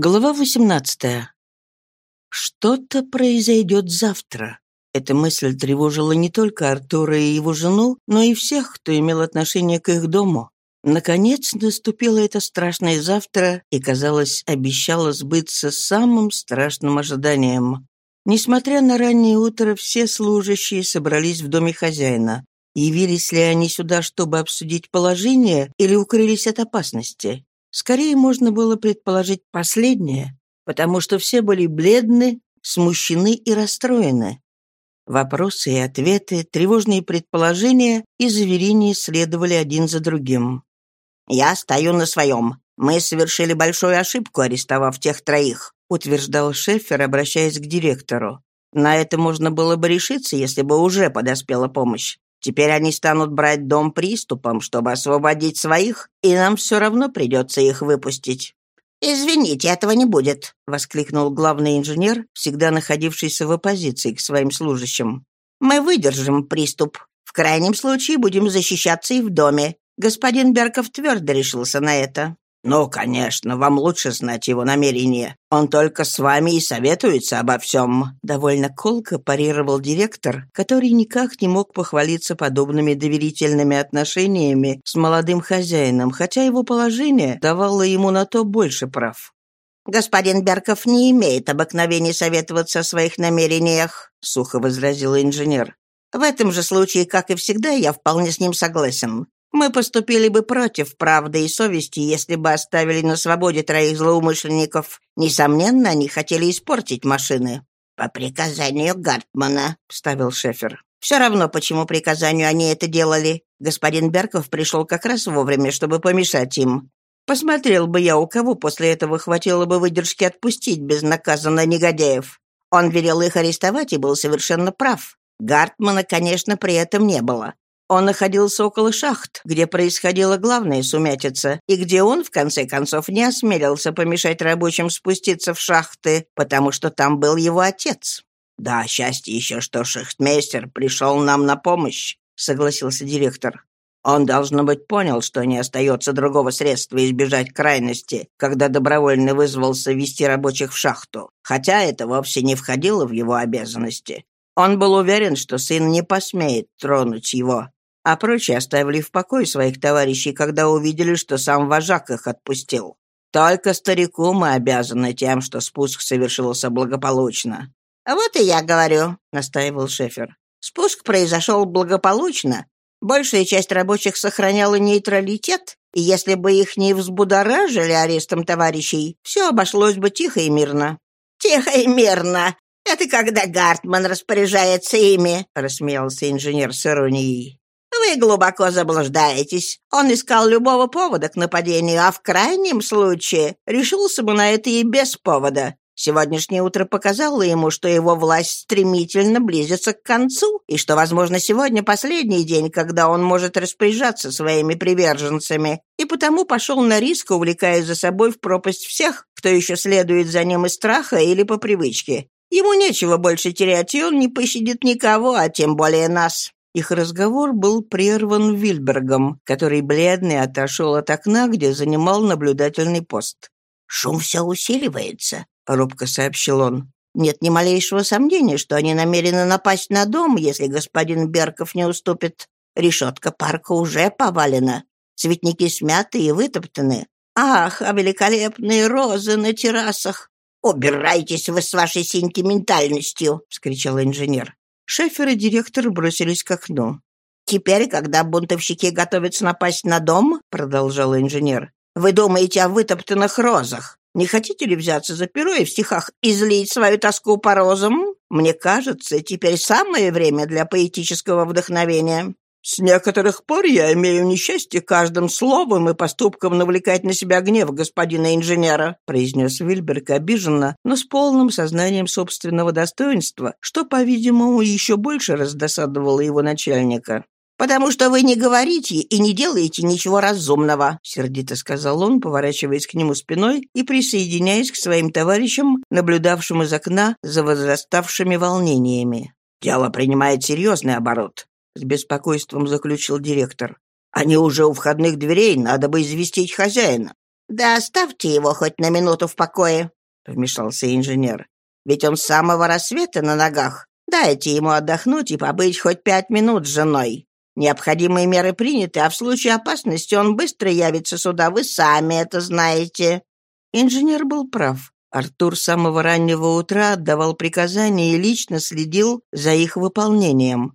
Глава 18. Что-то произойдет завтра. Эта мысль тревожила не только Артура и его жену, но и всех, кто имел отношение к их дому. Наконец наступило это страшное завтра и, казалось, обещало сбыться самым страшным ожиданием. Несмотря на раннее утро, все служащие собрались в доме хозяина. Явились ли они сюда, чтобы обсудить положение, или укрылись от опасности? Скорее можно было предположить последнее, потому что все были бледны, смущены и расстроены. Вопросы и ответы, тревожные предположения и заверения следовали один за другим. «Я стою на своем. Мы совершили большую ошибку, арестовав тех троих», утверждал Шефер, обращаясь к директору. «На это можно было бы решиться, если бы уже подоспела помощь. Теперь они станут брать дом приступом, чтобы освободить своих, и нам все равно придется их выпустить». «Извините, этого не будет», — воскликнул главный инженер, всегда находившийся в оппозиции к своим служащим. «Мы выдержим приступ. В крайнем случае будем защищаться и в доме. Господин Берков твердо решился на это». «Ну, конечно, вам лучше знать его намерения. Он только с вами и советуется обо всем», — довольно колко парировал директор, который никак не мог похвалиться подобными доверительными отношениями с молодым хозяином, хотя его положение давало ему на то больше прав. «Господин Берков не имеет обыкновения советоваться о своих намерениях», — сухо возразил инженер. «В этом же случае, как и всегда, я вполне с ним согласен. Мы поступили бы против правды и совести, если бы оставили на свободе троих злоумышленников. Несомненно, они хотели испортить машины». «По приказанию Гартмана», — вставил Шефер. «Все равно, почему приказанию они это делали. Господин Берков пришел как раз вовремя, чтобы помешать им. Посмотрел бы я, у кого после этого хватило бы выдержки отпустить безнаказанно негодяев. Он велел их арестовать и был совершенно прав. Гартмана, конечно, при этом не было. Он находился около шахт, где происходила главная сумятица, и где он, в конце концов, не осмелился помешать рабочим спуститься в шахты, потому что там был его отец. «Да, счастье еще, что шахтмейстер пришел нам на помощь», — согласился директор. «Он, должно быть, понял, что не остается другого средства избежать крайности, когда добровольно вызвался вести рабочих в шахту, хотя это вовсе не входило в его обязанности. Он был уверен, что сын не посмеет тронуть его, а прочие оставили в покое своих товарищей, когда увидели, что сам вожак их отпустил. Только старику мы обязаны тем, что спуск совершился благополучно». «А вот и я говорю», — настаивал Шефер. «Спуск произошел благополучно. Большая часть рабочих сохраняла нейтралитет, и если бы их не взбудоражили арестом товарищей, все обошлось бы тихо и мирно». «Тихо и мирно! Это когда Гартман распоряжается ими», — рассмеялся инженер с иронией. Вы глубоко заблуждаетесь. Он искал любого повода к нападению, а в крайнем случае решился бы на это и без повода. Сегодняшнее утро показало ему, что его власть стремительно близится к концу, и что, возможно, сегодня последний день, когда он может распоряжаться своими приверженцами, и потому пошел на риск, увлекая за собой в пропасть всех, кто еще следует за ним из страха или по привычке. Ему нечего больше терять, и он не пощадит никого, а тем более нас. Их разговор был прерван Вильбергом, который бледный отошел от окна, где занимал наблюдательный пост. «Шум все усиливается», — робко сообщил он. «Нет ни малейшего сомнения, что они намерены напасть на дом, если господин Берков не уступит. Решетка парка уже повалена, цветники смяты и вытоптаны. Ах, а великолепные розы на террасах! «Убирайтесь вы с вашей сентиментальностью!» — вскричал инженер. Шефер и директор бросились к окну. «Теперь, когда бунтовщики готовятся напасть на дом, — продолжал инженер, — вы думаете о вытоптанных розах. Не хотите ли взяться за перо и в стихах излить свою тоску по розам? Мне кажется, теперь самое время для поэтического вдохновения». «С некоторых пор я имею несчастье каждым словом и поступком навлекать на себя гнев господина инженера», произнес Вильберг обиженно, но с полным сознанием собственного достоинства, что, по-видимому, еще больше раздосадовало его начальника. «Потому что вы не говорите и не делаете ничего разумного», — сердито сказал он, поворачиваясь к нему спиной и присоединяясь к своим товарищам, наблюдавшим из окна за возраставшими волнениями. «Дело принимает серьезный оборот с беспокойством заключил директор. Они уже у входных дверей, надо бы известить хозяина. «Да оставьте его хоть на минуту в покое», — вмешался инженер. «Ведь он с самого рассвета на ногах. Дайте ему отдохнуть и побыть хоть пять минут с женой. Необходимые меры приняты, а в случае опасности он быстро явится сюда. Вы сами это знаете». Инженер был прав. Артур с самого раннего утра отдавал приказания и лично следил за их выполнением.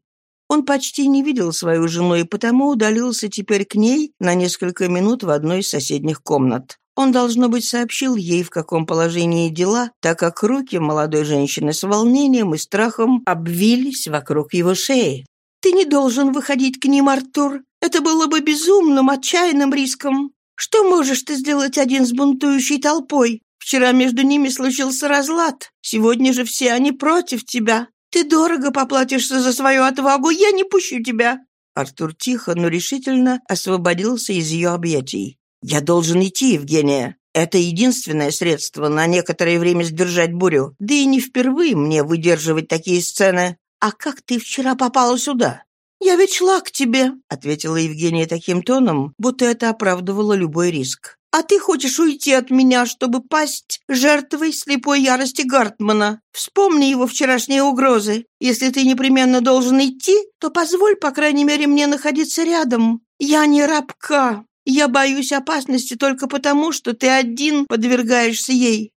Он почти не видел свою жену и потому удалился теперь к ней на несколько минут в одной из соседних комнат. Он, должно быть, сообщил ей, в каком положении дела, так как руки молодой женщины с волнением и страхом обвились вокруг его шеи. «Ты не должен выходить к ним, Артур. Это было бы безумным, отчаянным риском. Что можешь ты сделать один с бунтующей толпой? Вчера между ними случился разлад. Сегодня же все они против тебя. Ты дорого поплатишься за свою отвагу. Я не пущу тебя». Артур тихо, но решительно освободился из ее объятий. «Я должен идти, Евгения. Это единственное средство на некоторое время сдержать бурю. Да и не впервые мне выдерживать такие сцены. А как ты вчера попала сюда?» «Я ведь шла к тебе», — ответила Евгения таким тоном, будто это оправдывало любой риск. «А ты хочешь уйти от меня, чтобы пасть жертвой слепой ярости Гартмана? Вспомни его вчерашние угрозы. Если ты непременно должен идти, то позволь, по крайней мере, мне находиться рядом. Я не рабка. Я боюсь опасности только потому, что ты один подвергаешься ей».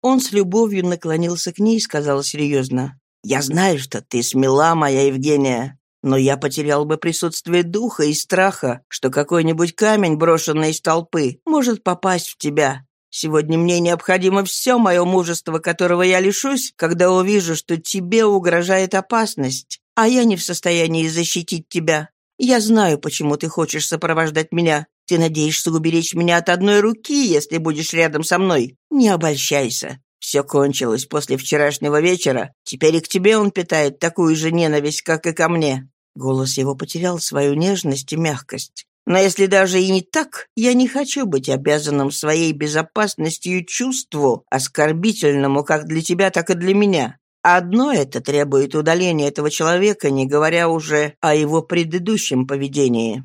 Он с любовью наклонился к ней и сказал серьезно. «Я знаю, что ты смела, моя Евгения, но я потерял бы присутствие духа и страха, что какой-нибудь камень, брошенный из толпы, может попасть в тебя. Сегодня мне необходимо все мое мужество, которого я лишусь, когда увижу, что тебе угрожает опасность, а я не в состоянии защитить тебя. Я знаю, почему ты хочешь сопровождать меня. Ты надеешься уберечь меня от одной руки, если будешь рядом со мной. Не обольщайся. Все кончилось после вчерашнего вечера. Теперь и к тебе он питает такую же ненависть, как и ко мне». Голос его потерял свою нежность и мягкость. «Но если даже и не так, я не хочу быть обязанным своей безопасностью чувству, оскорбительному как для тебя, так и для меня. Одно это требует удаления этого человека, не говоря уже о его предыдущем поведении.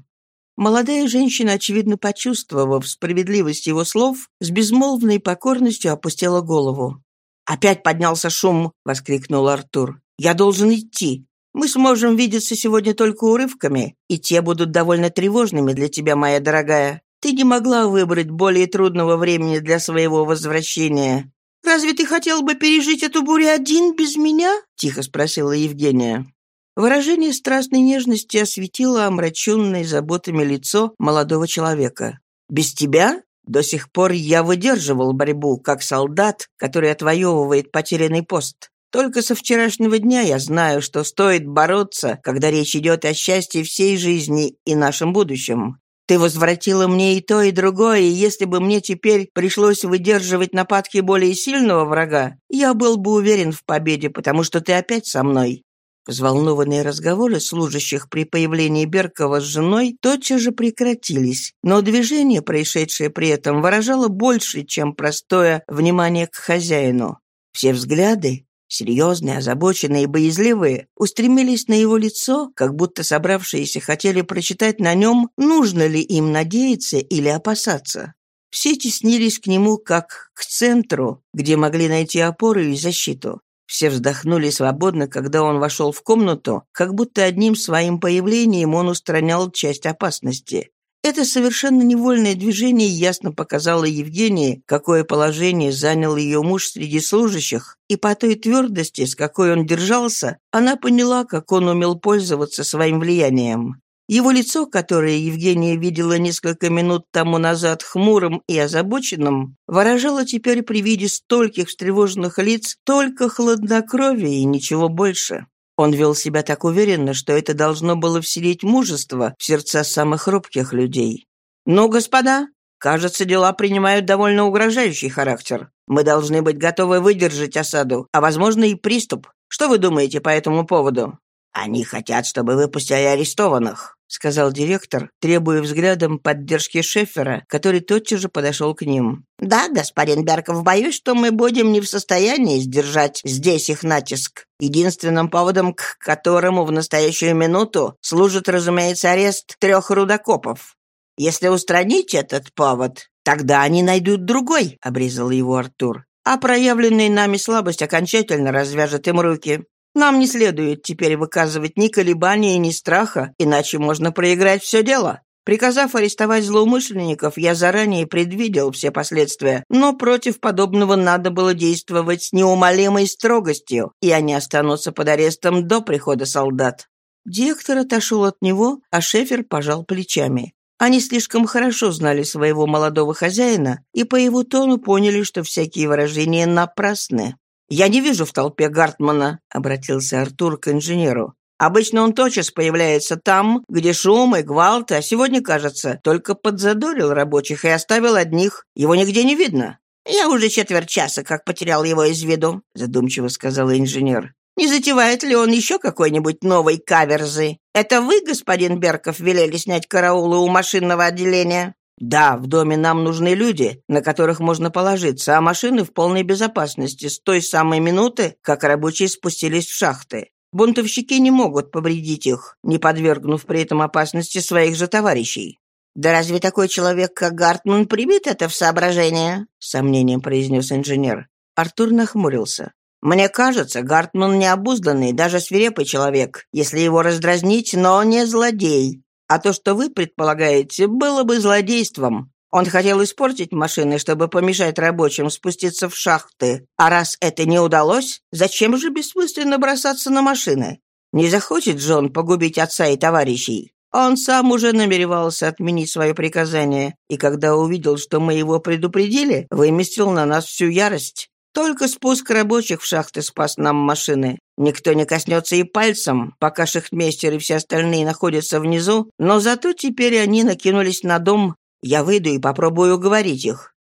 Молодая женщина, очевидно почувствовав справедливость его слов, с безмолвной покорностью опустила голову. «Опять поднялся шум!» — воскликнул Артур. «Я должен идти. Мы сможем видеться сегодня только урывками, и те будут довольно тревожными для тебя, моя дорогая. Ты не могла выбрать более трудного времени для своего возвращения. «Разве ты хотел бы пережить эту бурю один без меня?» — тихо спросила Евгения. Выражение страстной нежности осветило омраченное заботами лицо молодого человека. «Без тебя? До сих пор я выдерживал борьбу, как солдат, который отвоевывает потерянный пост. Только со вчерашнего дня я знаю, что стоит бороться, когда речь идет о счастье всей жизни и нашем будущем. Ты возвратила мне и то, и другое, и если бы мне теперь пришлось выдерживать нападки более сильного врага, я был бы уверен в победе, потому что ты опять со мной». Взволнованные разговоры служащих при появлении Беркова с женой тотчас же прекратились, но движение, происшедшее при этом, выражало больше, чем простое внимание к хозяину. Все взгляды, Серьезные, озабоченные и боязливые устремились на его лицо, как будто собравшиеся хотели прочитать на нем, нужно ли им надеяться или опасаться. Все теснились к нему как к центру, где могли найти опору и защиту. Все вздохнули свободно, когда он вошел в комнату, как будто одним своим появлением он устранял часть опасности. Это совершенно невольное движение ясно показало Евгении, какое положение занял ее муж среди служащих, и по той твердости, с какой он держался, она поняла, как он умел пользоваться своим влиянием. Его лицо, которое Евгения видела несколько минут тому назад хмурым и озабоченным, выражало теперь при виде стольких встревоженных лиц только хладнокровие и ничего больше. Он вел себя так уверенно, что это должно было вселить мужество в сердца самых робких людей. «Ну, господа, кажется, дела принимают довольно угрожающий характер. Мы должны быть готовы выдержать осаду, а, возможно, и приступ. Что вы думаете по этому поводу?» «Они хотят, чтобы выпустили арестованных», — сказал директор, требуя взглядом поддержки Шеффера, который тотчас же подошел к ним. «Да, господин Берков, боюсь, что мы будем не в состоянии сдержать здесь их натиск. Единственным поводом, к которому в настоящую минуту служит, разумеется, арест трех рудокопов. Если устранить этот повод, тогда они найдут другой», — обрезал его Артур. «А проявленная нами слабость окончательно развяжет им руки. Нам не следует теперь выказывать ни колебания, ни страха, иначе можно проиграть все дело. Приказав арестовать злоумышленников, я заранее предвидел все последствия, но против подобного надо было действовать с неумолимой строгостью, и они останутся под арестом до прихода солдат. Директор отошел от него, а Шефер пожал плечами. Они слишком хорошо знали своего молодого хозяина и по его тону поняли, что всякие выражения напрасны. «Я не вижу в толпе Гартмана», — обратился Артур к инженеру. «Обычно он тотчас появляется там, где шум и гвалт, а сегодня, кажется, только подзадорил рабочих и оставил одних. Его нигде не видно». «Я уже четверть часа как потерял его из виду», — задумчиво сказал инженер. «Не затевает ли он еще какой-нибудь новой каверзы? Это вы, господин Берков, велели снять караулы у машинного отделения?» Да, в доме нам нужны люди, на которых можно положиться, а машины в полной безопасности с той самой минуты, как рабочие спустились в шахты. Бунтовщики не могут повредить их, не подвергнув при этом опасности своих же товарищей. «Да разве такой человек, как Гартман, примет это в соображение?» — с сомнением произнес инженер. Артур нахмурился. «Мне кажется, Гартман необузданный, даже свирепый человек, если его раздразнить, но не злодей. А то, что вы предполагаете, было бы злодейством. Он хотел испортить машины, чтобы помешать рабочим спуститься в шахты. А раз это не удалось, зачем же бессмысленно бросаться на машины? Не захочет Джон погубить отца и товарищей. Он сам уже намеревался отменить свое приказание, и когда увидел, что мы его предупредили, выместил на нас всю ярость. Только спуск рабочих в шахты спас нам машины. Никто не коснется и пальцем, пока шахтмейстер и все остальные находятся внизу, но зато теперь они накинулись на дом. Я выйду и попробую уговорить их.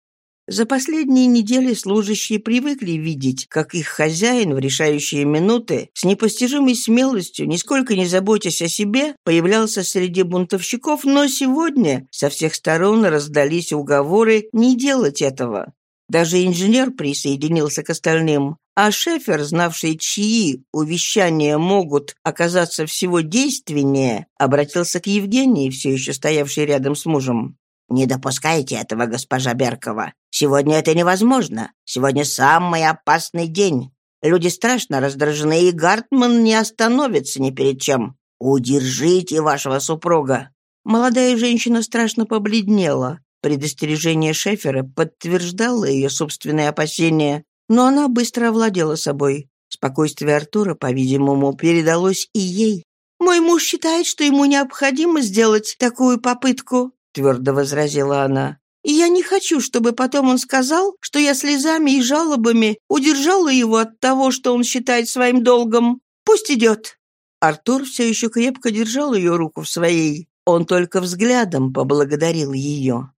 За последние недели служащие привыкли видеть, как их хозяин в решающие минуты с непостижимой смелостью, нисколько не заботясь о себе, появлялся среди бунтовщиков, но сегодня со всех сторон раздались уговоры не делать этого. Даже инженер присоединился к остальным, а Шефер, знавший, чьи увещания могут оказаться всего действеннее, обратился к Евгении, все еще стоявшей рядом с мужем. «Не допускайте этого, госпожа Беркова. Сегодня это невозможно. Сегодня самый опасный день. Люди страшно раздражены, и Гартман не остановится ни перед чем. Удержите вашего супруга». Молодая женщина страшно побледнела. Предостережение Шефера подтверждало ее собственные опасения, но она быстро овладела собой. Спокойствие Артура, по-видимому, передалось и ей. «Мой муж считает, что ему необходимо сделать такую попытку», — твердо возразила она. «И я не хочу, чтобы потом он сказал, что я слезами и жалобами удержала его от того, что он считает своим долгом. Пусть идет». Артур все еще крепко держал ее руку в своей. Он только взглядом поблагодарил ее.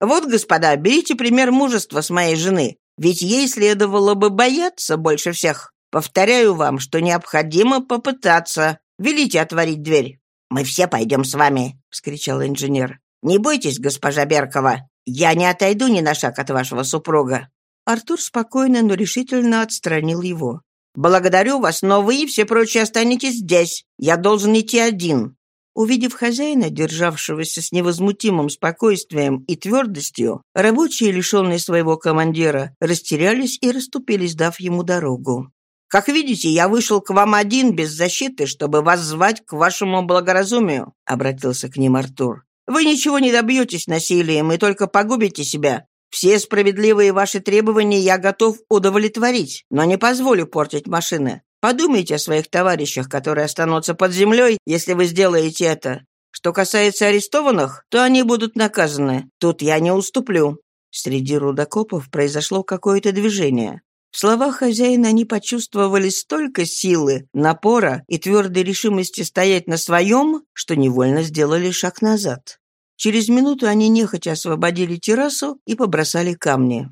Вот, господа, берите пример мужества с моей жены, ведь ей следовало бы бояться больше всех. Повторяю вам, что необходимо попытаться. Велите отворить дверь». «Мы все пойдем с вами», — вскричал инженер. «Не бойтесь, госпожа Беркова, я не отойду ни на шаг от вашего супруга». Артур спокойно, но решительно отстранил его. «Благодарю вас, но вы и все прочие останетесь здесь. Я должен идти один. Увидев хозяина, державшегося с невозмутимым спокойствием и твердостью, рабочие, лишенные своего командира, растерялись и расступились, дав ему дорогу. «Как видите, я вышел к вам один, без защиты, чтобы вас звать к вашему благоразумию», — обратился к ним Артур. «Вы ничего не добьетесь насилием и только погубите себя. Все справедливые ваши требования я готов удовлетворить, но не позволю портить машины. Подумайте о своих товарищах, которые останутся под землей, если вы сделаете это. Что касается арестованных, то они будут наказаны. Тут я не уступлю». Среди рудокопов произошло какое-то движение. В словах хозяина они почувствовали столько силы, напора и твердой решимости стоять на своем, что невольно сделали шаг назад. Через минуту они нехотя освободили террасу и побросали камни.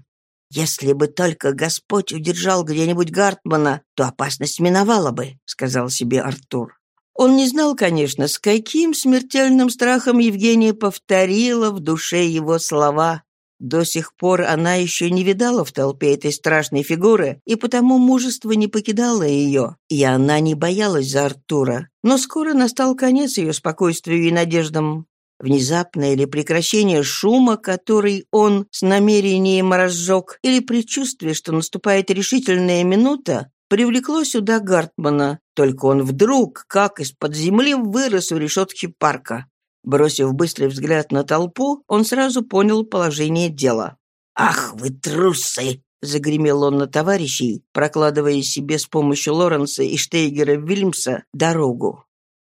«Если бы только Господь удержал где-нибудь Гартмана, то опасность миновала бы», — сказал себе Артур. Он не знал, конечно, с каким смертельным страхом Евгения повторила в душе его слова. До сих пор она еще не видала в толпе этой страшной фигуры, и потому мужество не покидало ее, и она не боялась за Артура. Но скоро настал конец ее спокойствию и надеждам. Внезапное или прекращение шума, который он с намерением разжег, или предчувствие, что наступает решительная минута, привлекло сюда Гартмана. Только он вдруг, как из-под земли, вырос у решетки парка. Бросив быстрый взгляд на толпу, он сразу понял положение дела. «Ах вы трусы!» — загремел он на товарищей, прокладывая себе с помощью Лоренса и Штейгера Вильмса дорогу.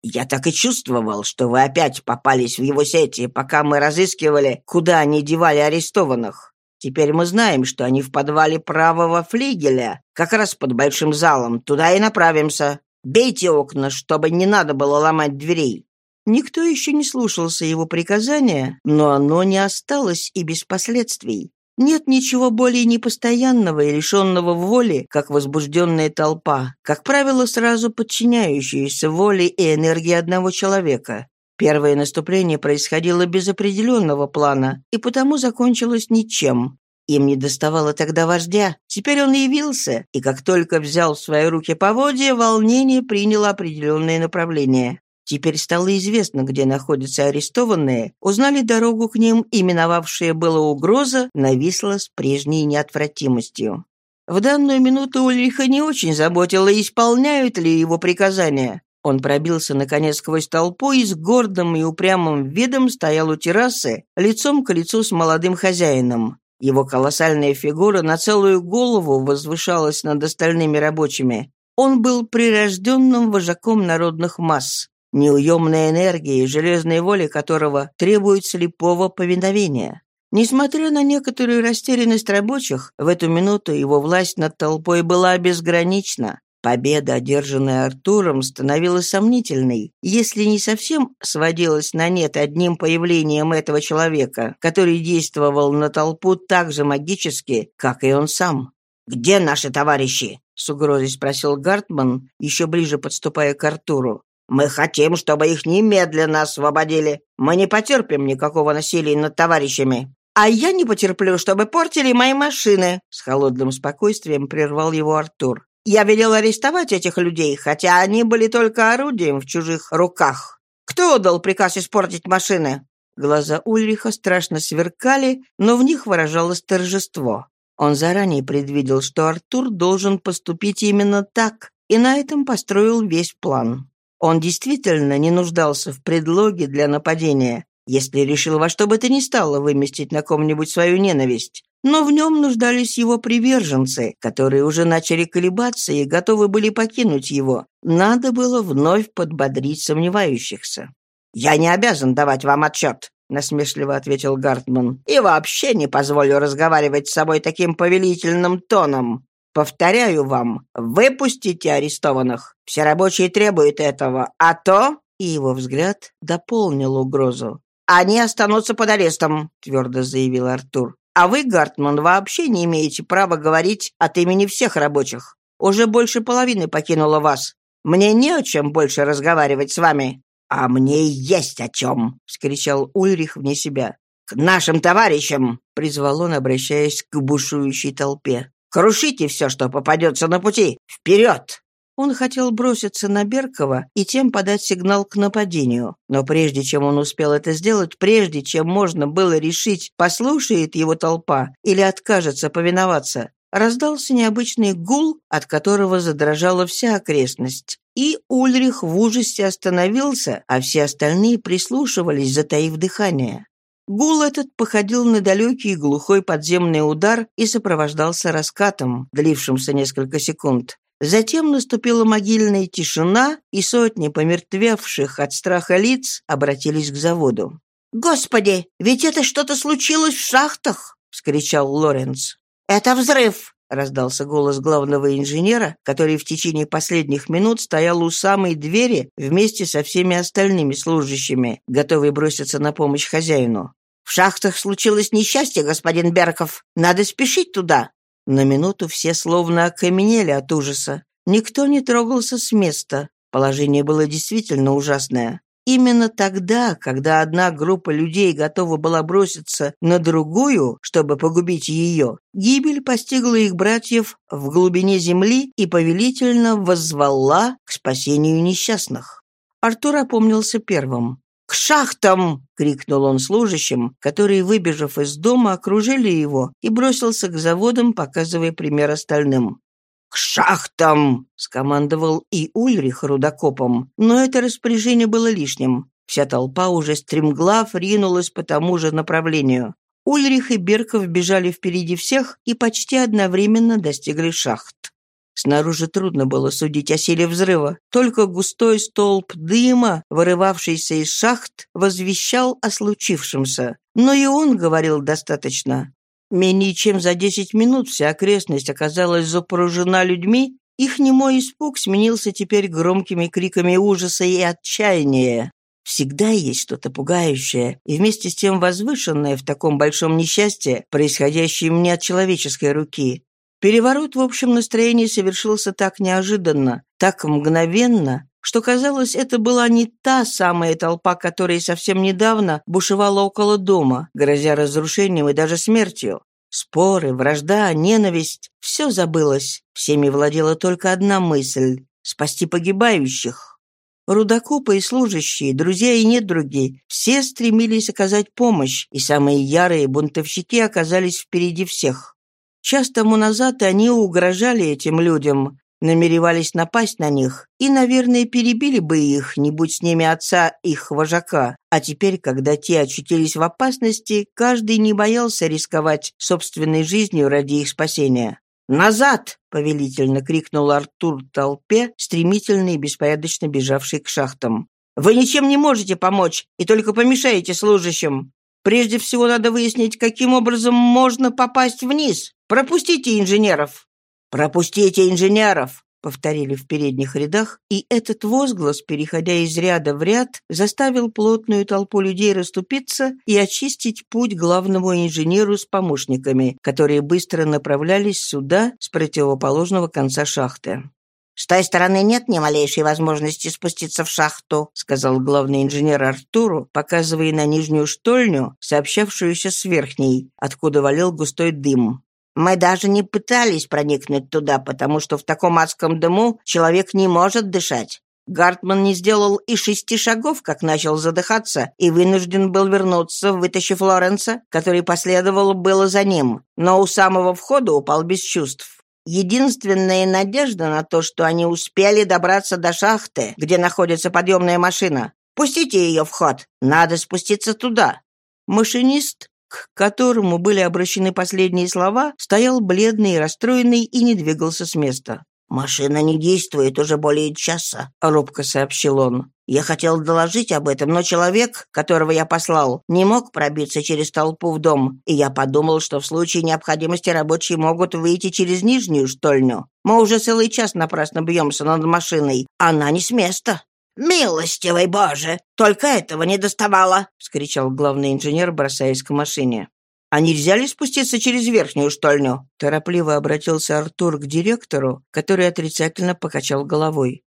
«Я так и чувствовал, что вы опять попались в его сети, пока мы разыскивали, куда они девали арестованных. Теперь мы знаем, что они в подвале правого флигеля, как раз под большим залом. Туда и направимся. Бейте окна, чтобы не надо было ломать дверей». Никто еще не слушался его приказания, но оно не осталось и без последствий. Нет ничего более непостоянного и лишенного воли, как возбужденная толпа, как правило, сразу подчиняющаяся воле и энергии одного человека. Первое наступление происходило без определенного плана и потому закончилось ничем. Им не доставало тогда вождя. Теперь он явился, и как только взял в свои руки поводья, волнение приняло определенное направление. Теперь стало известно, где находятся арестованные, узнали дорогу к ним, и миновавшая была угроза нависла с прежней неотвратимостью. В данную минуту Ульриха не очень заботило, исполняют ли его приказания. Он пробился, наконец, сквозь толпу и с гордым и упрямым видом стоял у террасы, лицом к лицу с молодым хозяином. Его колоссальная фигура на целую голову возвышалась над остальными рабочими. Он был прирожденным вожаком народных масс неуемной энергии, железной воли которого требует слепого повиновения. Несмотря на некоторую растерянность рабочих, в эту минуту его власть над толпой была безгранична. Победа, одержанная Артуром, становилась сомнительной, если не совсем сводилась на нет одним появлением этого человека, который действовал на толпу так же магически, как и он сам. «Где наши товарищи?» — с угрозой спросил Гартман, еще ближе подступая к Артуру. Мы хотим, чтобы их немедленно освободили. Мы не потерпим никакого насилия над товарищами». «А я не потерплю, чтобы портили мои машины», — с холодным спокойствием прервал его Артур. «Я велел арестовать этих людей, хотя они были только орудием в чужих руках. Кто отдал приказ испортить машины?» Глаза Ульриха страшно сверкали, но в них выражалось торжество. Он заранее предвидел, что Артур должен поступить именно так, и на этом построил весь план. Он действительно не нуждался в предлоге для нападения, если решил во что бы то ни стало выместить на ком-нибудь свою ненависть. Но в нем нуждались его приверженцы, которые уже начали колебаться и готовы были покинуть его. Надо было вновь подбодрить сомневающихся. «Я не обязан давать вам отчет», — насмешливо ответил Гартман. «И вообще не позволю разговаривать с собой таким повелительным тоном. Повторяю вам, выпустите арестованных. Все рабочие требуют этого, а то...» И его взгляд дополнил угрозу. «Они останутся под арестом», — твердо заявил Артур. «А вы, Гартман, вообще не имеете права говорить от имени всех рабочих. Уже больше половины покинуло вас. Мне не о чем больше разговаривать с вами». «А мне есть о чем!» — вскричал Ульрих вне себя. «К нашим товарищам!» — призвал он, обращаясь к бушующей толпе. Крушите все, что попадется на пути! Вперед!» Он хотел броситься на Беркова и тем подать сигнал к нападению. Но прежде чем он успел это сделать, прежде чем можно было решить, послушает его толпа или откажется повиноваться, раздался необычный гул, от которого задрожала вся окрестность. И Ульрих в ужасе остановился, а все остальные прислушивались, затаив дыхание. Гул этот походил на далекий глухой подземный удар и сопровождался раскатом, длившимся несколько секунд. Затем наступила могильная тишина, и сотни помертвевших от страха лиц обратились к заводу. «Господи, ведь это что-то случилось в шахтах!» — вскричал Лоренц. «Это взрыв!» — раздался голос главного инженера, который в течение последних минут стоял у самой двери вместе со всеми остальными служащими, готовый броситься на помощь хозяину. В шахтах случилось несчастье, господин Берков. Надо спешить туда». На минуту все словно окаменели от ужаса. Никто не трогался с места. Положение было действительно ужасное. Именно тогда, когда одна группа людей готова была броситься на другую, чтобы погубить ее, гибель постигла их братьев в глубине земли и повелительно воззвала к спасению несчастных. Артур опомнился первым. «К шахтам!» — крикнул он служащим, которые, выбежав из дома, окружили его и бросился к заводам, показывая пример остальным. «К шахтам!» — скомандовал и Ульрих рудокопом, но это распоряжение было лишним. Вся толпа уже стремглав ринулась по тому же направлению. Ульрих и Берков бежали впереди всех и почти одновременно достигли шахт. Снаружи трудно было судить о силе взрыва. Только густой столб дыма, вырывавшийся из шахт, возвещал о случившемся. Но и он говорил достаточно. Менее чем за десять минут вся окрестность оказалась запоружена людьми, их немой испуг сменился теперь громкими криками ужаса и отчаяния. Всегда есть что-то пугающее и вместе с тем возвышенное в таком большом несчастье, происходящем не от человеческой руки. Переворот в общем настроении совершился так неожиданно, так мгновенно, что, казалось, это была не та самая толпа, которая совсем недавно бушевала около дома, грозя разрушением и даже смертью. Споры, вражда, ненависть — все забылось. Всеми владела только одна мысль — спасти погибающих. Рудокопы и служащие, друзья и недруги, все стремились оказать помощь, и самые ярые бунтовщики оказались впереди всех. Час тому назад они угрожали этим людям, намеревались напасть на них и, наверное, перебили бы их, не будь с ними отца их вожака. А теперь, когда те очутились в опасности, каждый не боялся рисковать собственной жизнью ради их спасения. «Назад!» — повелительно крикнул Артур толпе, стремительно и беспорядочно бежавший к шахтам. «Вы ничем не можете помочь и только помешаете служащим. Прежде всего надо выяснить, каким образом можно попасть вниз. Пропустите инженеров!» «Пропустите инженеров!» — повторили в передних рядах, и этот возглас, переходя из ряда в ряд, заставил плотную толпу людей расступиться и очистить путь главному инженеру с помощниками, которые быстро направлялись сюда с противоположного конца шахты. «С той стороны нет ни малейшей возможности спуститься в шахту», сказал главный инженер Артуру, показывая на нижнюю штольню, сообщавшуюся с верхней, откуда валил густой дым. Мы даже не пытались проникнуть туда, потому что в таком адском дыму человек не может дышать. Гартман не сделал и шести шагов, как начал задыхаться, и вынужден был вернуться, вытащив Лоренса, который последовал было за ним, но у самого входа упал без чувств. Единственная надежда на то, что они успели добраться до шахты, где находится подъемная машина. Пустите ее в ход. Надо спуститься туда. Машинист к которому были обращены последние слова, стоял бледный и расстроенный и не двигался с места. «Машина не действует уже более часа», — робко сообщил он. «Я хотел доложить об этом, но человек, которого я послал, не мог пробиться через толпу в дом, и я подумал, что в случае необходимости рабочие могут выйти через нижнюю штольню. Мы уже целый час напрасно бьемся над машиной. Она не с места». «Милостивый Боже! Только этого не доставало!» — вскричал главный инженер, бросаясь к машине. «А нельзя ли спуститься через верхнюю штольню?» Торопливо обратился Артур к директору, который отрицательно покачал головой.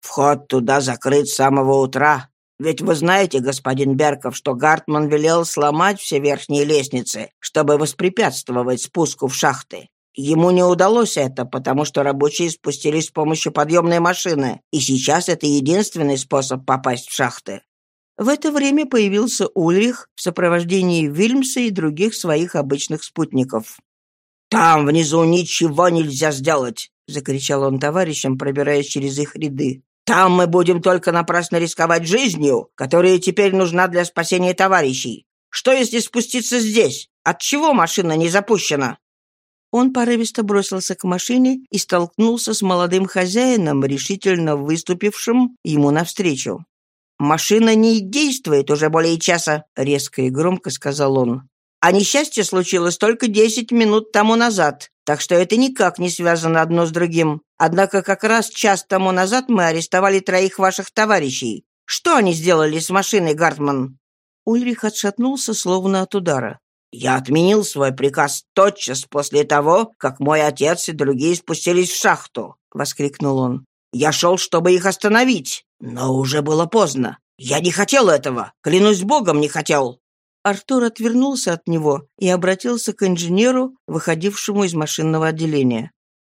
«Вход туда закрыт с самого утра. Ведь вы знаете, господин Берков, что Гартман велел сломать все верхние лестницы, чтобы воспрепятствовать спуску в шахты. Ему не удалось это, потому что рабочие спустились с помощью подъемной машины, и сейчас это единственный способ попасть в шахты. В это время появился Ульрих в сопровождении Вильмса и других своих обычных спутников. «Там внизу ничего нельзя сделать!» — закричал он товарищам, пробираясь через их ряды. «Там мы будем только напрасно рисковать жизнью, которая теперь нужна для спасения товарищей. Что, если спуститься здесь? Отчего машина не запущена?» Он порывисто бросился к машине и столкнулся с молодым хозяином, решительно выступившим ему навстречу. «Машина не действует уже более часа», — резко и громко сказал он. «А несчастье случилось только десять минут тому назад, так что это никак не связано одно с другим. Однако как раз час тому назад мы арестовали троих ваших товарищей. Что они сделали с машиной, Гартман?» Ульрих отшатнулся, словно от удара. Я отменил свой приказ тотчас после того, как мой отец и другие спустились в шахту», — воскликнул он. «Я шел, чтобы их остановить, но уже было поздно. Я не хотел этого, клянусь богом, не хотел». Артур отвернулся от него и обратился к инженеру, выходившему из машинного отделения.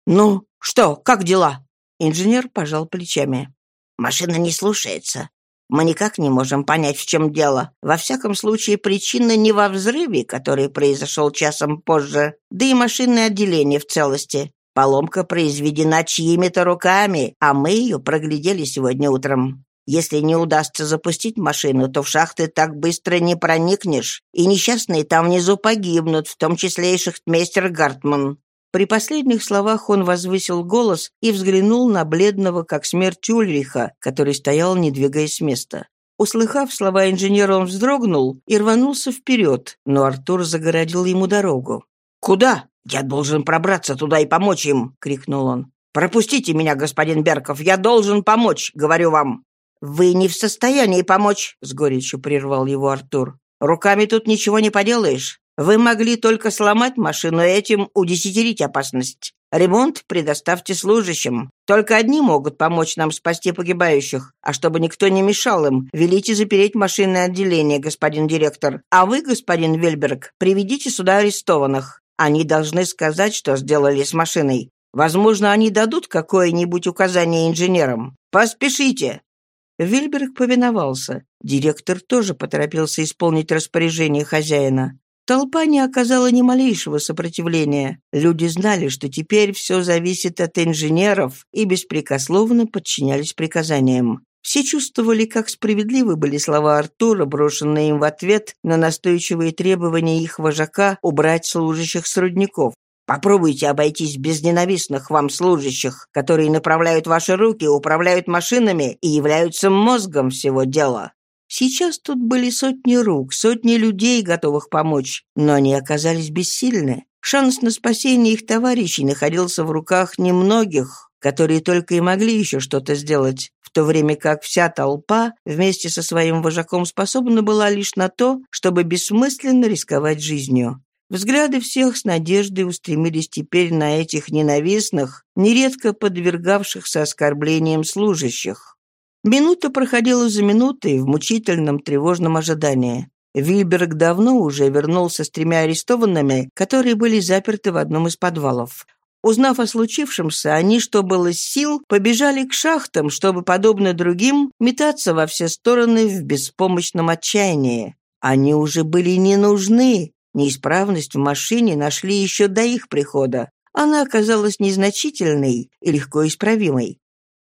«Ну, что, как дела?» Инженер пожал плечами. «Машина не слушается. Мы никак не можем понять, в чем дело. Во всяком случае, причина не во взрыве, который произошел часом позже, да и машинное отделение в целости. Поломка произведена чьими-то руками, а мы ее проглядели сегодня утром. Если не удастся запустить машину, то в шахты так быстро не проникнешь, и несчастные там внизу погибнут, в том числе и шахтмейстер Гартман. При последних словах он возвысил голос и взглянул на бледного, как смерть Ульриха, который стоял, не двигаясь с места. Услыхав слова инженера, он вздрогнул и рванулся вперед, но Артур загородил ему дорогу. «Куда? Я должен пробраться туда и помочь им!» — крикнул он. «Пропустите меня, господин Берков, я должен помочь, говорю вам!» «Вы не в состоянии помочь», — с горечью прервал его Артур. «Руками тут ничего не поделаешь. Вы могли только сломать машину и этим удесятерить опасность. Ремонт предоставьте служащим. Только одни могут помочь нам спасти погибающих. А чтобы никто не мешал им, велите запереть машинное отделение, господин директор. А вы, господин Вельберг, приведите сюда арестованных. Они должны сказать, что сделали с машиной. Возможно, они дадут какое-нибудь указание инженерам. Поспешите!» Вильберг повиновался. Директор тоже поторопился исполнить распоряжение хозяина. Толпа не оказала ни малейшего сопротивления. Люди знали, что теперь все зависит от инженеров и беспрекословно подчинялись приказаниям. Все чувствовали, как справедливы были слова Артура, брошенные им в ответ на настойчивые требования их вожака убрать служащих с рудников. Попробуйте обойтись без ненавистных вам служащих, которые направляют ваши руки, управляют машинами и являются мозгом всего дела. Сейчас тут были сотни рук, сотни людей, готовых помочь, но они оказались бессильны. Шанс на спасение их товарищей находился в руках немногих, которые только и могли еще что-то сделать, в то время как вся толпа вместе со своим вожаком способна была лишь на то, чтобы бессмысленно рисковать жизнью. Взгляды всех с надеждой устремились теперь на этих ненавистных, нередко подвергавшихся оскорблениям служащих. Минута проходила за минутой в мучительном тревожном ожидании. Вильберг давно уже вернулся с тремя арестованными, которые были заперты в одном из подвалов. Узнав о случившемся, они, что было сил, побежали к шахтам, чтобы, подобно другим, метаться во все стороны в беспомощном отчаянии. Они уже были не нужны. Неисправность в машине нашли еще до их прихода. Она оказалась незначительной и легко исправимой.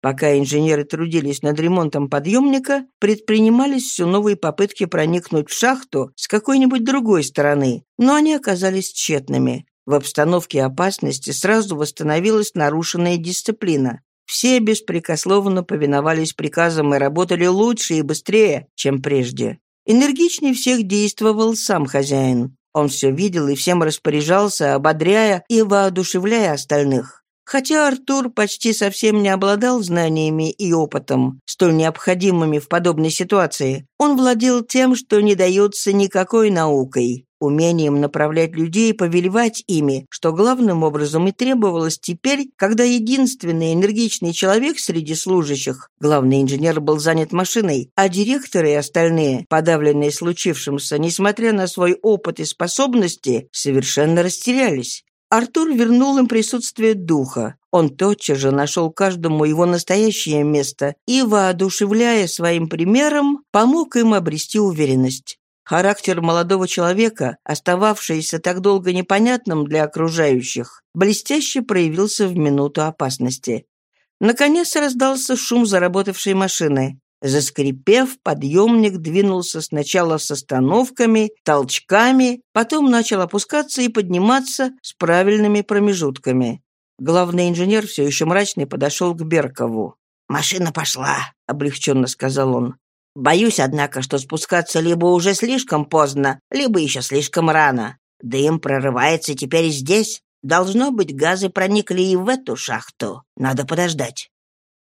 Пока инженеры трудились над ремонтом подъемника, предпринимались все новые попытки проникнуть в шахту с какой-нибудь другой стороны, но они оказались тщетными. В обстановке опасности сразу восстановилась нарушенная дисциплина. Все беспрекословно повиновались приказам и работали лучше и быстрее, чем прежде. Энергичнее всех действовал сам хозяин. Он все видел и всем распоряжался, ободряя и воодушевляя остальных. Хотя Артур почти совсем не обладал знаниями и опытом, столь необходимыми в подобной ситуации, он владел тем, что не дается никакой наукой, умением направлять людей и повелевать ими, что главным образом и требовалось теперь, когда единственный энергичный человек среди служащих, главный инженер был занят машиной, а директоры и остальные, подавленные случившимся, несмотря на свой опыт и способности, совершенно растерялись. Артур вернул им присутствие духа. Он тотчас же нашел каждому его настоящее место и, воодушевляя своим примером, помог им обрести уверенность. Характер молодого человека, остававшийся так долго непонятным для окружающих, блестяще проявился в минуту опасности. Наконец раздался шум заработавшей машины. Заскрипев, подъемник двинулся сначала с остановками, толчками, потом начал опускаться и подниматься с правильными промежутками. Главный инженер, все еще мрачный, подошел к Беркову. «Машина пошла», — облегченно сказал он. «Боюсь, однако, что спускаться либо уже слишком поздно, либо еще слишком рано. Дым прорывается теперь здесь. Должно быть, газы проникли и в эту шахту. Надо подождать».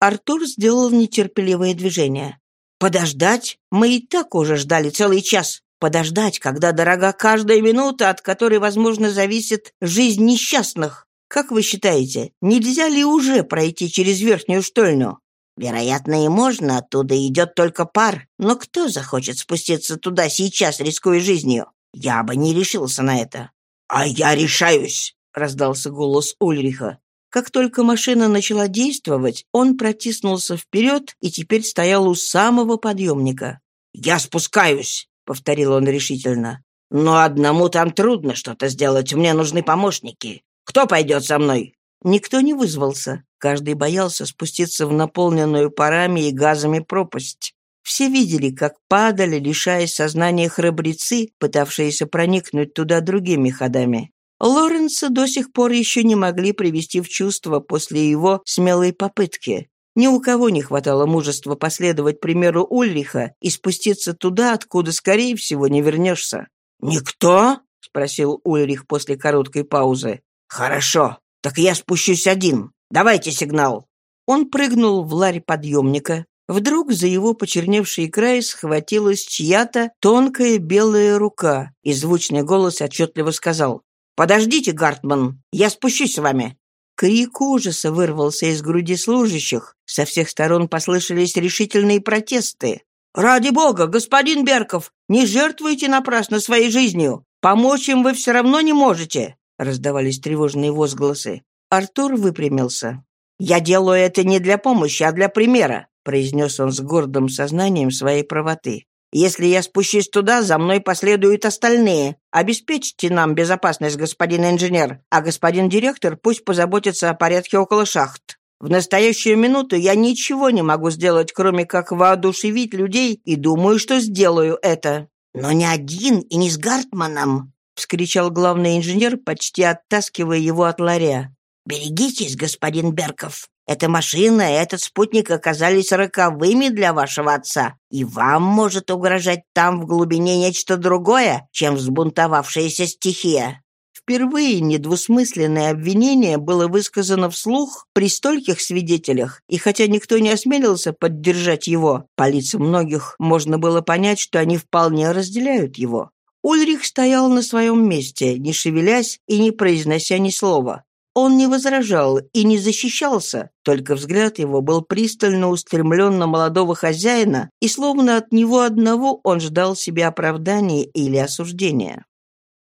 Артур сделал нетерпеливое движение. «Подождать? Мы и так уже ждали целый час. Подождать, когда дорога каждая минута, от которой, возможно, зависит жизнь несчастных. Как вы считаете, нельзя ли уже пройти через верхнюю штольню?» «Вероятно, и можно, оттуда идет только пар. Но кто захочет спуститься туда сейчас, рискуя жизнью? Я бы не решился на это». «А я решаюсь!» — раздался голос Ульриха. Как только машина начала действовать, он протиснулся вперед и теперь стоял у самого подъемника. «Я спускаюсь», — повторил он решительно. «Но одному там трудно что-то сделать, мне нужны помощники. Кто пойдет со мной?» Никто не вызвался. Каждый боялся спуститься в наполненную парами и газами пропасть. Все видели, как падали, лишаясь сознания храбрецы, пытавшиеся проникнуть туда другими ходами. Лоренса до сих пор еще не могли привести в чувство после его смелой попытки. Ни у кого не хватало мужества последовать примеру Ульриха и спуститься туда, откуда, скорее всего, не вернешься. «Никто?» — спросил Ульрих после короткой паузы. «Хорошо. Так я спущусь один. Давайте сигнал». Он прыгнул в ларь подъемника. Вдруг за его почерневший край схватилась чья-то тонкая белая рука, и звучный голос отчетливо сказал «Подождите, Гартман, я спущусь с вами». Крик ужаса вырвался из груди служащих. Со всех сторон послышались решительные протесты. «Ради бога, господин Берков, не жертвуйте напрасно своей жизнью! Помочь им вы все равно не можете!» Раздавались тревожные возгласы. Артур выпрямился. «Я делаю это не для помощи, а для примера», произнес он с гордым сознанием своей правоты. Если я спущусь туда, за мной последуют остальные. Обеспечьте нам безопасность, господин инженер, а господин директор пусть позаботится о порядке около шахт. В настоящую минуту я ничего не могу сделать, кроме как воодушевить людей, и думаю, что сделаю это». «Но не один и не с Гартманом», — вскричал главный инженер, почти оттаскивая его от ларя. «Берегитесь, господин Берков. Эта машина и этот спутник оказались роковыми для вашего отца, и вам может угрожать там в глубине нечто другое, чем взбунтовавшаяся стихия». Впервые недвусмысленное обвинение было высказано вслух при стольких свидетелях, и хотя никто не осмелился поддержать его, по лицам многих можно было понять, что они вполне разделяют его. Ульрих стоял на своем месте, не шевелясь и не произнося ни слова. Он не возражал и не защищался, только взгляд его был пристально устремлен на молодого хозяина, и словно от него одного он ждал себе оправдания или осуждения.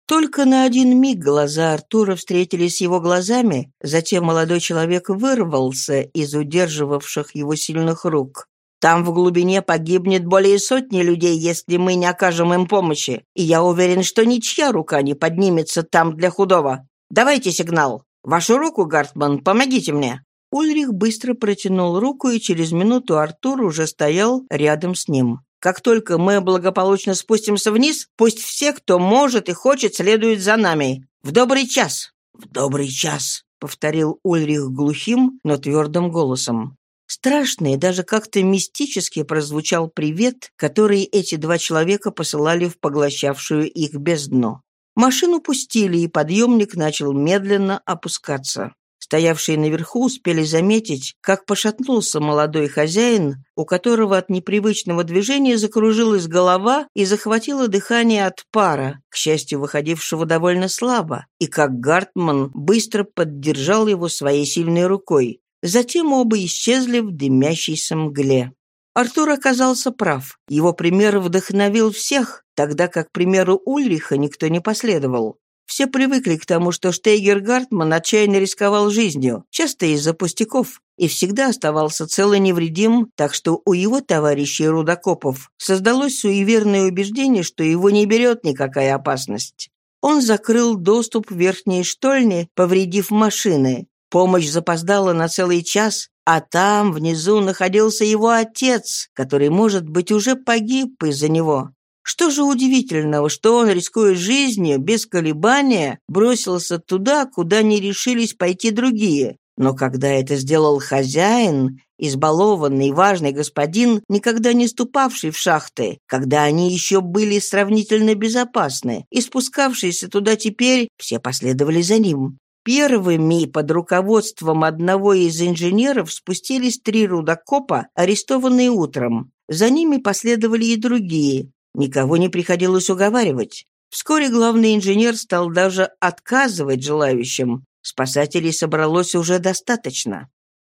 Только на один миг глаза Артура встретились с его глазами, затем молодой человек вырвался из удерживавших его сильных рук. «Там в глубине погибнет более сотни людей, если мы не окажем им помощи, и я уверен, что ничья рука не поднимется там для худого. Давайте сигнал!» «Вашу руку, Гартман, помогите мне!» Ульрих быстро протянул руку, и через минуту Артур уже стоял рядом с ним. «Как только мы благополучно спустимся вниз, пусть все, кто может и хочет, следуют за нами. В добрый час!» «В добрый час!» — повторил Ульрих глухим, но твердым голосом. Страшный и даже как-то мистически прозвучал привет, который эти два человека посылали в поглощавшую их бездну. Машину пустили, и подъемник начал медленно опускаться. Стоявшие наверху успели заметить, как пошатнулся молодой хозяин, у которого от непривычного движения закружилась голова и захватило дыхание от пара, к счастью, выходившего довольно слабо, и как Гартман быстро поддержал его своей сильной рукой. Затем оба исчезли в дымящейся мгле. Артур оказался прав. Его пример вдохновил всех, тогда как примеру Ульриха никто не последовал. Все привыкли к тому, что Штейгер Гартман отчаянно рисковал жизнью, часто из-за пустяков, и всегда оставался цел и невредим, так что у его товарищей рудокопов создалось суеверное убеждение, что его не берет никакая опасность. Он закрыл доступ в верхние штольни, повредив машины. Помощь запоздала на целый час, а там, внизу, находился его отец, который, может быть, уже погиб из-за него. Что же удивительного, что он, рискуя жизнью, без колебания, бросился туда, куда не решились пойти другие. Но когда это сделал хозяин, избалованный важный господин, никогда не ступавший в шахты, когда они еще были сравнительно безопасны, и спускавшиеся туда теперь, все последовали за ним. Первыми под руководством одного из инженеров спустились три рудокопа, арестованные утром. За ними последовали и другие. Никого не приходилось уговаривать. Вскоре главный инженер стал даже отказывать желающим. Спасателей собралось уже достаточно.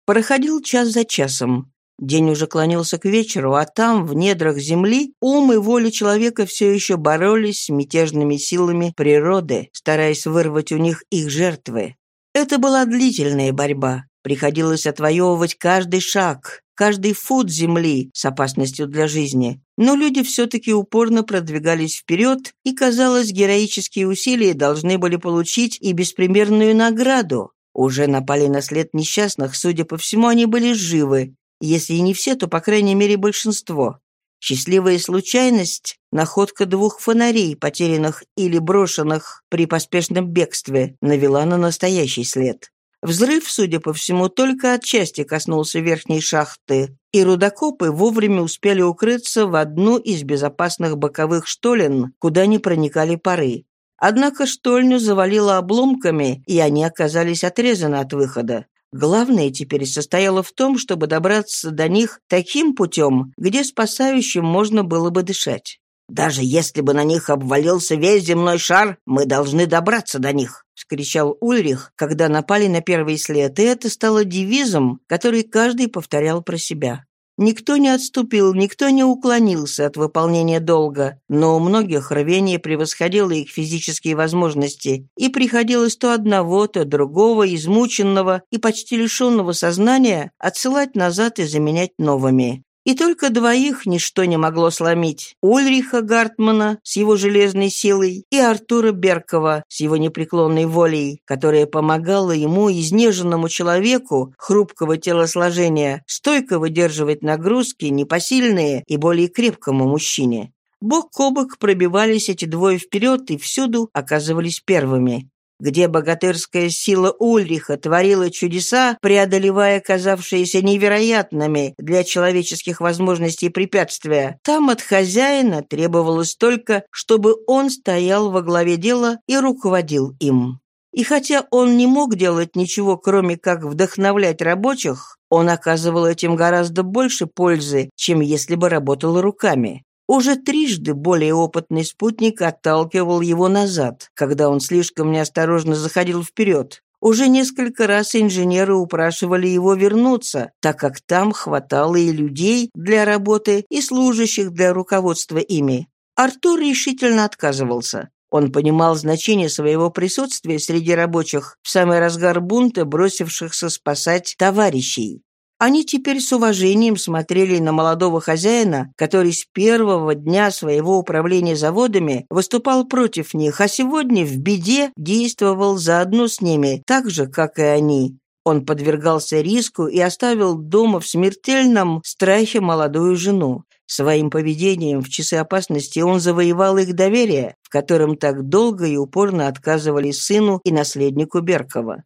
Проходил час за часом. День уже клонился к вечеру, а там, в недрах земли, ум и воля человека все еще боролись с мятежными силами природы, стараясь вырвать у них их жертвы. Это была длительная борьба. Приходилось отвоевывать каждый шаг, каждый фут земли с опасностью для жизни. Но люди все-таки упорно продвигались вперед, и, казалось, героические усилия должны были получить и беспримерную награду. Уже напали на след несчастных, судя по всему, они были живы. Если и не все, то, по крайней мере, большинство. Счастливая случайность — находка двух фонарей, потерянных или брошенных при поспешном бегстве, навела на настоящий след. Взрыв, судя по всему, только отчасти коснулся верхней шахты, и рудокопы вовремя успели укрыться в одну из безопасных боковых штолен, куда не проникали пары. Однако штольню завалило обломками, и они оказались отрезаны от выхода. Главное теперь состояло в том, чтобы добраться до них таким путем, где спасающим можно было бы дышать. «Даже если бы на них обвалился весь земной шар, мы должны добраться до них», — вскричал Ульрих, когда напали на первый след, и это стало девизом, который каждый повторял про себя. Никто не отступил, никто не уклонился от выполнения долга, но у многих рвение превосходило их физические возможности, и приходилось то одного, то другого, измученного и почти лишенного сознания отсылать назад и заменять новыми. И только двоих ничто не могло сломить. Ульриха Гартмана с его железной силой и Артура Беркова с его непреклонной волей, которая помогала ему, изнеженному человеку хрупкого телосложения, стойко выдерживать нагрузки непосильные и более крепкому мужчине. Бок о бок пробивались эти двое вперед и всюду оказывались первыми где богатырская сила Ульриха творила чудеса, преодолевая казавшиеся невероятными для человеческих возможностей препятствия, там от хозяина требовалось только, чтобы он стоял во главе дела и руководил им. И хотя он не мог делать ничего, кроме как вдохновлять рабочих, он оказывал этим гораздо больше пользы, чем если бы работал руками. Уже трижды более опытный спутник отталкивал его назад, когда он слишком неосторожно заходил вперед. Уже несколько раз инженеры упрашивали его вернуться, так как там хватало и людей для работы, и служащих для руководства ими. Артур решительно отказывался. Он понимал значение своего присутствия среди рабочих в самый разгар бунта, бросившихся спасать товарищей. Они теперь с уважением смотрели на молодого хозяина, который с первого дня своего управления заводами выступал против них, а сегодня в беде действовал заодно с ними, так же, как и они. Он подвергался риску и оставил дома в смертельном страхе молодую жену. Своим поведением в часы опасности он завоевал их доверие, в котором так долго и упорно отказывали сыну и наследнику Беркова.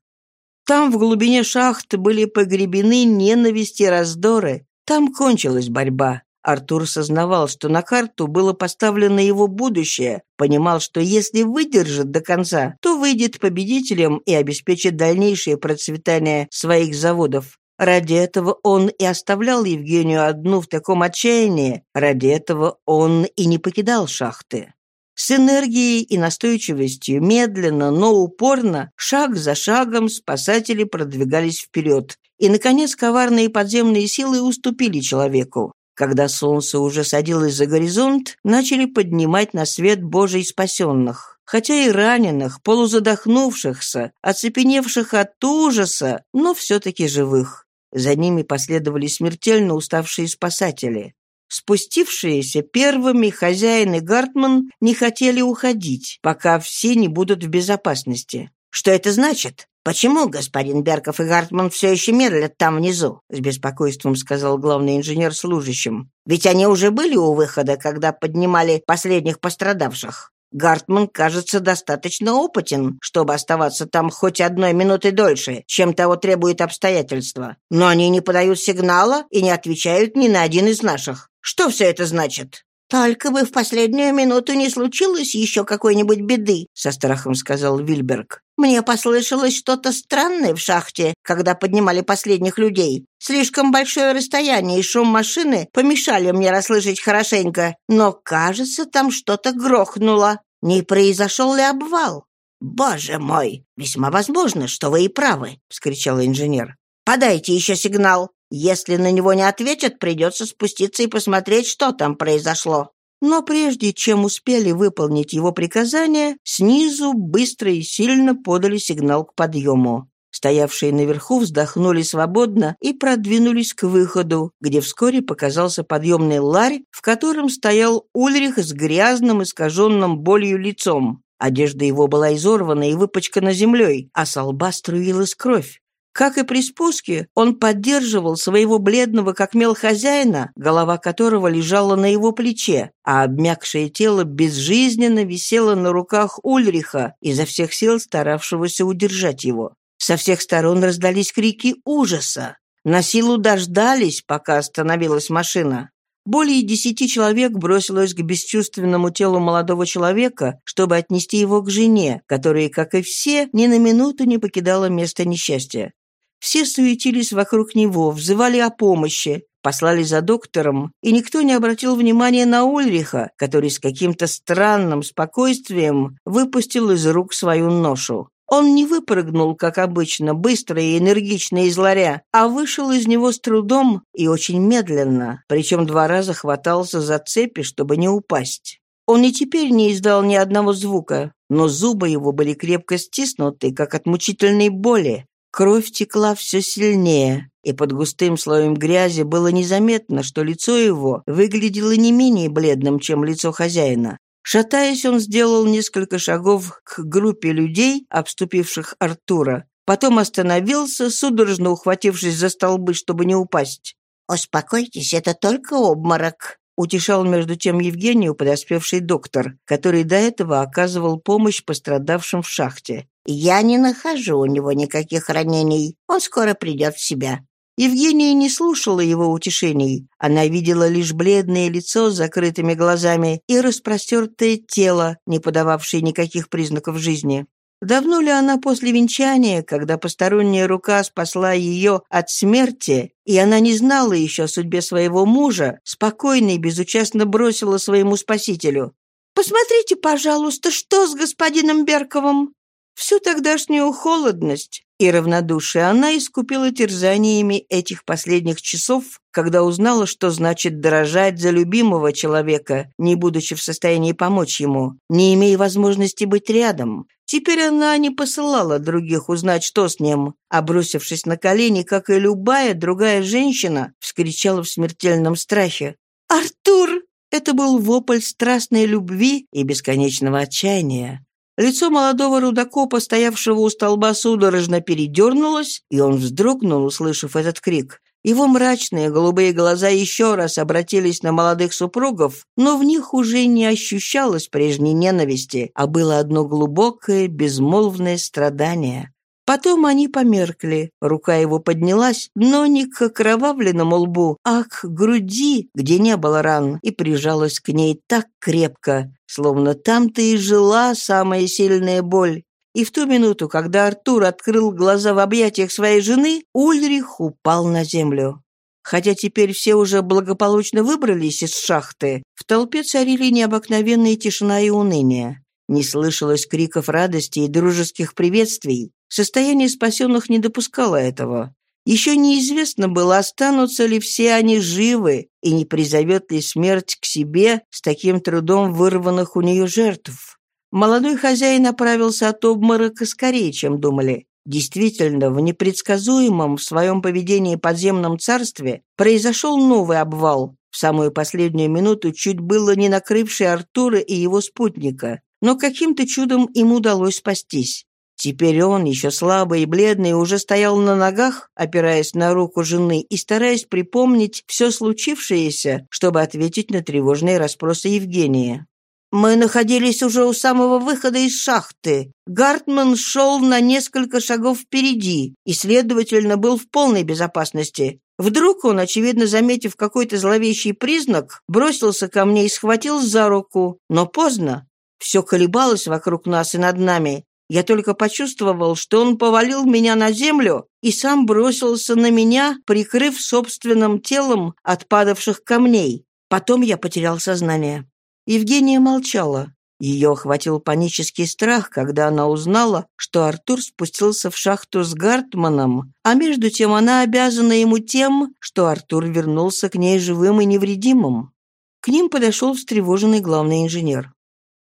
Там в глубине шахты были погребены ненависти и раздоры. Там кончилась борьба. Артур сознавал, что на карту было поставлено его будущее, понимал, что если выдержит до конца, то выйдет победителем и обеспечит дальнейшее процветание своих заводов. Ради этого он и оставлял Евгению одну в таком отчаянии, ради этого он и не покидал шахты. С энергией и настойчивостью, медленно, но упорно, шаг за шагом спасатели продвигались вперед. И, наконец, коварные подземные силы уступили человеку. Когда солнце уже садилось за горизонт, начали поднимать на свет Божий спасенных. Хотя и раненых, полузадохнувшихся, оцепеневших от ужаса, но все-таки живых. За ними последовали смертельно уставшие спасатели. Спустившиеся первыми хозяин и Гартман не хотели уходить, пока все не будут в безопасности. «Что это значит? Почему господин Берков и Гартман все еще медлят там внизу?» с беспокойством сказал главный инженер служащим. «Ведь они уже были у выхода, когда поднимали последних пострадавших. Гартман, кажется, достаточно опытен, чтобы оставаться там хоть одной минуты дольше, чем того требует обстоятельства. Но они не подают сигнала и не отвечают ни на один из наших. Что все это значит?» «Только бы в последнюю минуту не случилось еще какой-нибудь беды», — со страхом сказал Вильберг. «Мне послышалось что-то странное в шахте, когда поднимали последних людей. Слишком большое расстояние и шум машины помешали мне расслышать хорошенько, но, кажется, там что-то грохнуло. Не произошел ли обвал?» «Боже мой! Весьма возможно, что вы и правы!» — вскричал инженер. «Подайте еще сигнал!» Если на него не ответят, придется спуститься и посмотреть, что там произошло». Но прежде чем успели выполнить его приказание, снизу быстро и сильно подали сигнал к подъему. Стоявшие наверху вздохнули свободно и продвинулись к выходу, где вскоре показался подъемный ларь, в котором стоял Ульрих с грязным, искаженным болью лицом. Одежда его была изорвана и выпачкана землей, а с лба струилась кровь. Как и при спуске, он поддерживал своего бледного как мел хозяина, голова которого лежала на его плече, а обмякшее тело безжизненно висело на руках Ульриха, изо всех сил старавшегося удержать его. Со всех сторон раздались крики ужаса. На силу дождались, пока остановилась машина. Более десяти человек бросилось к бесчувственному телу молодого человека, чтобы отнести его к жене, которая, как и все, ни на минуту не покидала место несчастья. Все суетились вокруг него, взывали о помощи, послали за доктором, и никто не обратил внимания на Ульриха, который с каким-то странным спокойствием выпустил из рук свою ношу. Он не выпрыгнул, как обычно, быстро и энергично из ларя, а вышел из него с трудом и очень медленно, причем два раза хватался за цепи, чтобы не упасть. Он и теперь не издал ни одного звука, но зубы его были крепко стиснуты, как от мучительной боли. Кровь текла все сильнее, и под густым слоем грязи было незаметно, что лицо его выглядело не менее бледным, чем лицо хозяина. Шатаясь, он сделал несколько шагов к группе людей, обступивших Артура. Потом остановился, судорожно ухватившись за столбы, чтобы не упасть. «Успокойтесь, это только обморок», — утешал между тем Евгению подоспевший доктор, который до этого оказывал помощь пострадавшим в шахте. «Я не нахожу у него никаких ранений. Он скоро придет в себя». Евгения не слушала его утешений. Она видела лишь бледное лицо с закрытыми глазами и распростертое тело, не подававшее никаких признаков жизни. Давно ли она после венчания, когда посторонняя рука спасла ее от смерти, и она не знала еще о судьбе своего мужа, спокойно и безучастно бросила своему спасителю. «Посмотрите, пожалуйста, что с господином Берковым?» Всю тогдашнюю холодность и равнодушие она искупила терзаниями этих последних часов, когда узнала, что значит дорожать за любимого человека, не будучи в состоянии помочь ему, не имея возможности быть рядом. Теперь она не посылала других узнать, что с ним, а, бросившись на колени, как и любая другая женщина, вскричала в смертельном страхе. «Артур!» Это был вопль страстной любви и бесконечного отчаяния. Лицо молодого рудокопа, стоявшего у столба, судорожно передернулось, и он вздрогнул, услышав этот крик. Его мрачные голубые глаза еще раз обратились на молодых супругов, но в них уже не ощущалось прежней ненависти, а было одно глубокое, безмолвное страдание. Потом они померкли. Рука его поднялась, но не к окровавленному лбу, а к груди, где не было ран, и прижалась к ней так крепко, словно там-то и жила самая сильная боль. И в ту минуту, когда Артур открыл глаза в объятиях своей жены, Ульрих упал на землю. Хотя теперь все уже благополучно выбрались из шахты, в толпе царили необыкновенная тишина и уныние. Не слышалось криков радости и дружеских приветствий. Состояние спасенных не допускало этого. Еще неизвестно было, останутся ли все они живы и не призовет ли смерть к себе с таким трудом вырванных у нее жертв. Молодой хозяин направился от обморока скорее, чем думали. Действительно, в непредсказуемом в своем поведении подземном царстве произошел новый обвал, в самую последнюю минуту чуть было не накрывший Артура и его спутника, но каким-то чудом им удалось спастись. Теперь он, еще слабый и бледный, уже стоял на ногах, опираясь на руку жены и стараясь припомнить все случившееся, чтобы ответить на тревожные расспросы Евгения. «Мы находились уже у самого выхода из шахты. Гартман шел на несколько шагов впереди и, следовательно, был в полной безопасности. Вдруг он, очевидно заметив какой-то зловещий признак, бросился ко мне и схватил за руку. Но поздно. Все колебалось вокруг нас и над нами. Я только почувствовал, что он повалил меня на землю и сам бросился на меня, прикрыв собственным телом от падавших камней. Потом я потерял сознание. Евгения молчала. Ее охватил панический страх, когда она узнала, что Артур спустился в шахту с Гартманом, а между тем она обязана ему тем, что Артур вернулся к ней живым и невредимым. К ним подошел встревоженный главный инженер.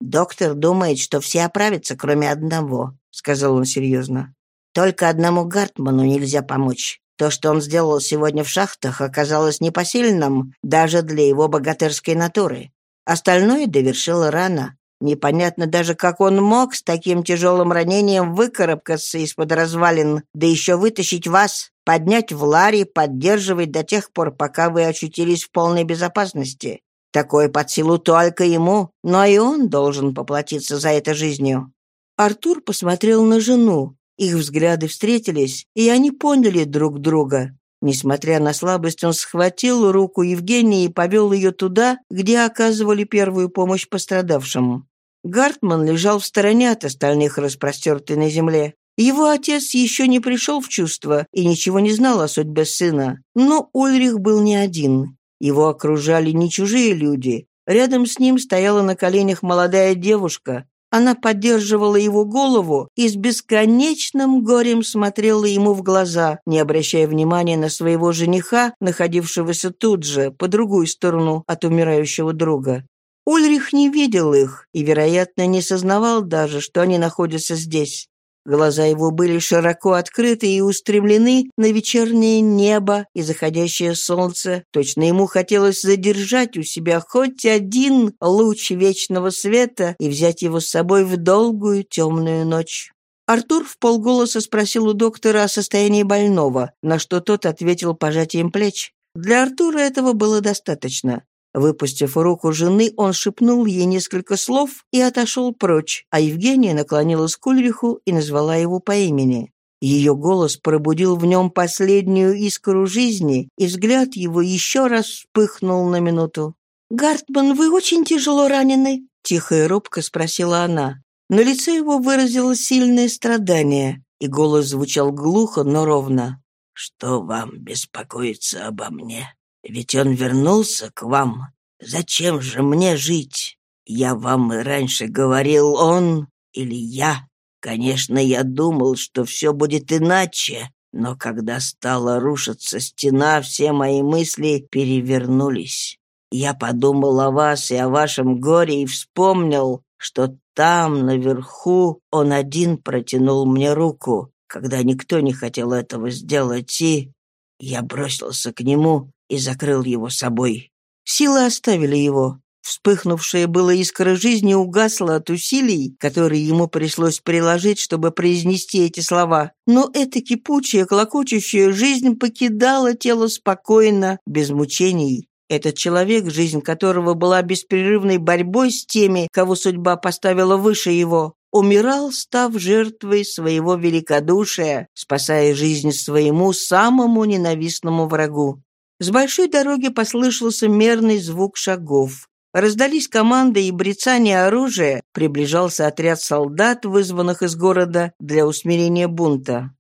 «Доктор думает, что все оправятся, кроме одного», — сказал он серьезно. Только одному Гартману нельзя помочь. То, что он сделал сегодня в шахтах, оказалось непосильным даже для его богатырской натуры. Остальное довершила рана. Непонятно даже, как он мог с таким тяжелым ранением выкарабкаться из-под развалин, да еще вытащить вас, поднять в ларе, поддерживать до тех пор, пока вы очутились в полной безопасности. Такое под силу только ему, но и он должен поплатиться за это жизнью». Артур посмотрел на жену. Их взгляды встретились, и они поняли друг друга. Несмотря на слабость, он схватил руку Евгении и повел ее туда, где оказывали первую помощь пострадавшим. Гартман лежал в стороне от остальных, распростертый на земле. Его отец еще не пришел в чувство и ничего не знал о судьбе сына. Но Ульрих был не один. Его окружали не чужие люди. Рядом с ним стояла на коленях молодая девушка. Она поддерживала его голову и с бесконечным горем смотрела ему в глаза, не обращая внимания на своего жениха, находившегося тут же, по другую сторону от умирающего друга. Ульрих не видел их и, вероятно, не сознавал даже, что они находятся здесь. Глаза его были широко открыты и устремлены на вечернее небо и заходящее солнце. Точно ему хотелось задержать у себя хоть один луч вечного света и взять его с собой в долгую темную ночь. Артур в полголоса спросил у доктора о состоянии больного, на что тот ответил пожатием плеч. Для Артура этого было достаточно. Выпустив руку жены, он шепнул ей несколько слов и отошел прочь, а Евгения наклонилась к Ульриху и назвала его по имени. Ее голос пробудил в нем последнюю искру жизни, и взгляд его еще раз вспыхнул на минуту. «Гартман, вы очень тяжело ранены?» — тихо и робко спросила она. На лице его выразилось сильное страдание, и голос звучал глухо, но ровно. «Что вам беспокоиться обо мне? Ведь он вернулся к вам. Зачем же мне жить? Я вам и раньше говорил, он или я. Конечно, я думал, что все будет иначе, но когда стала рушиться стена, все мои мысли перевернулись. Я подумал о вас и о вашем горе и вспомнил, что там, наверху, он один протянул мне руку, когда никто не хотел этого сделать, и я бросился к нему и закрыл его собой. Силы оставили его. Вспыхнувшая была искра жизни угасла от усилий, которые ему пришлось приложить, чтобы произнести эти слова. Но эта кипучая, клокочущая жизнь покидала тело спокойно, без мучений. Этот человек, жизнь которого была беспрерывной борьбой с теми, кого судьба поставила выше его, умирал, став жертвой своего великодушия, спасая жизнь своему самому ненавистному врагу. С большой дороги послышался мерный звук шагов. Раздались команды и брецание оружия, приближался отряд солдат, вызванных из города для усмирения бунта.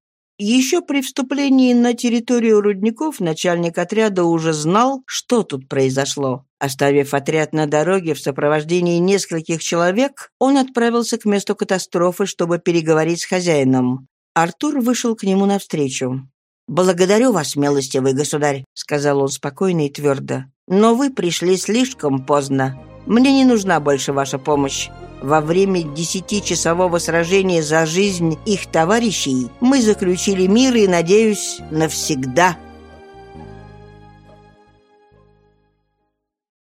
Еще при вступлении на территорию рудников начальник отряда уже знал, что тут произошло. Оставив отряд на дороге в сопровождении нескольких человек, он отправился к месту катастрофы, чтобы переговорить с хозяином. Артур вышел к нему навстречу. «Благодарю вас, милостивый государь», — сказал он спокойно и твердо. «Но вы пришли слишком поздно. Мне не нужна больше ваша помощь. Во время десятичасового сражения за жизнь их товарищей мы заключили мир и, надеюсь, навсегда».